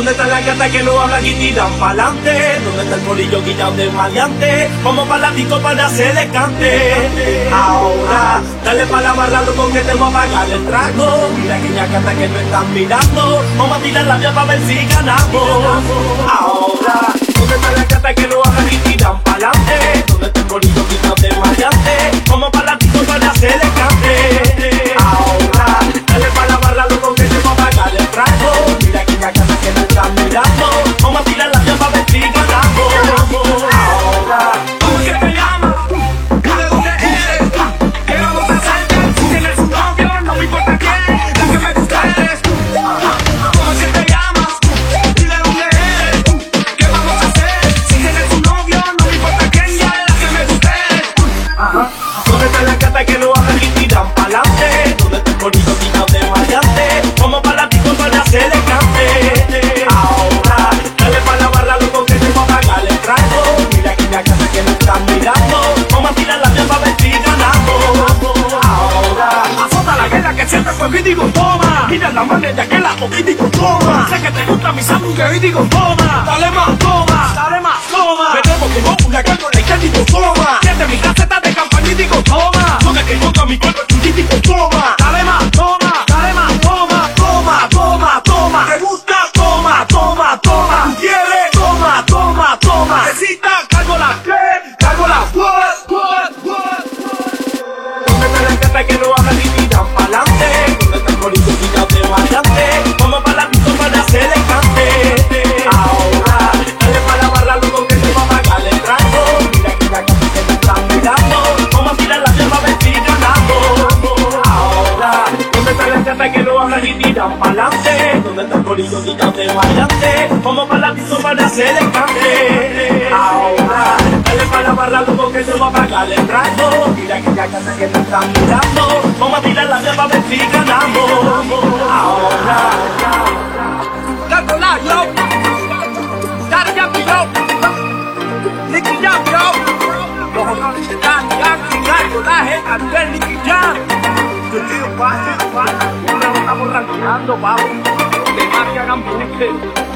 ¿Dónde está la gata que no habla y tiran pa'lante? ¿Dónde está el polillo guillado de maleante? Como para para hacer el cante. Ahora, dale pa' la barra, loco, que te voy a pagar el trago. Mira aquella gata que no están mirando. Vamos a tirar la vía para ver si ganamos. Ahora, ¿Dónde está la que no habla y tiran pa'lante? ¿Dónde está el bonito tirado de maleante? Como para ti, para hacer el cante. Ahora, dale pa' la barra, loco, que te voy a pagar el trago. Mira aquella gata que no están mirando. Vamos a tirar la vía para ver si ganamos. Ahora, Azota la guerra que siempre fue y digo toma Mira la mano de aquella y digo toma Sé que te gusta mi sangre y digo toma Dale más, toma, dale más, toma Veremos como una gárgola y te digo toma Because tiran pa'lante? ¿Dónde está el tirado de maleante? Como para ti, para hacer el cante. Ahora, dale pa' la barra, loco, que te va a pagar el trago. Mira aquella gata que no están mirando. Vamos a tirar la vía para ver si ganamos. Ahora, That's a lot, yo. Daddy Yankee, yo. Nicky Jam, yo. Los honores de Daddy Yankee, Gallo, Laje, Andel, Nicky digo, pa, pa, pa. Ranqueando, pavo. De más que hagan buque.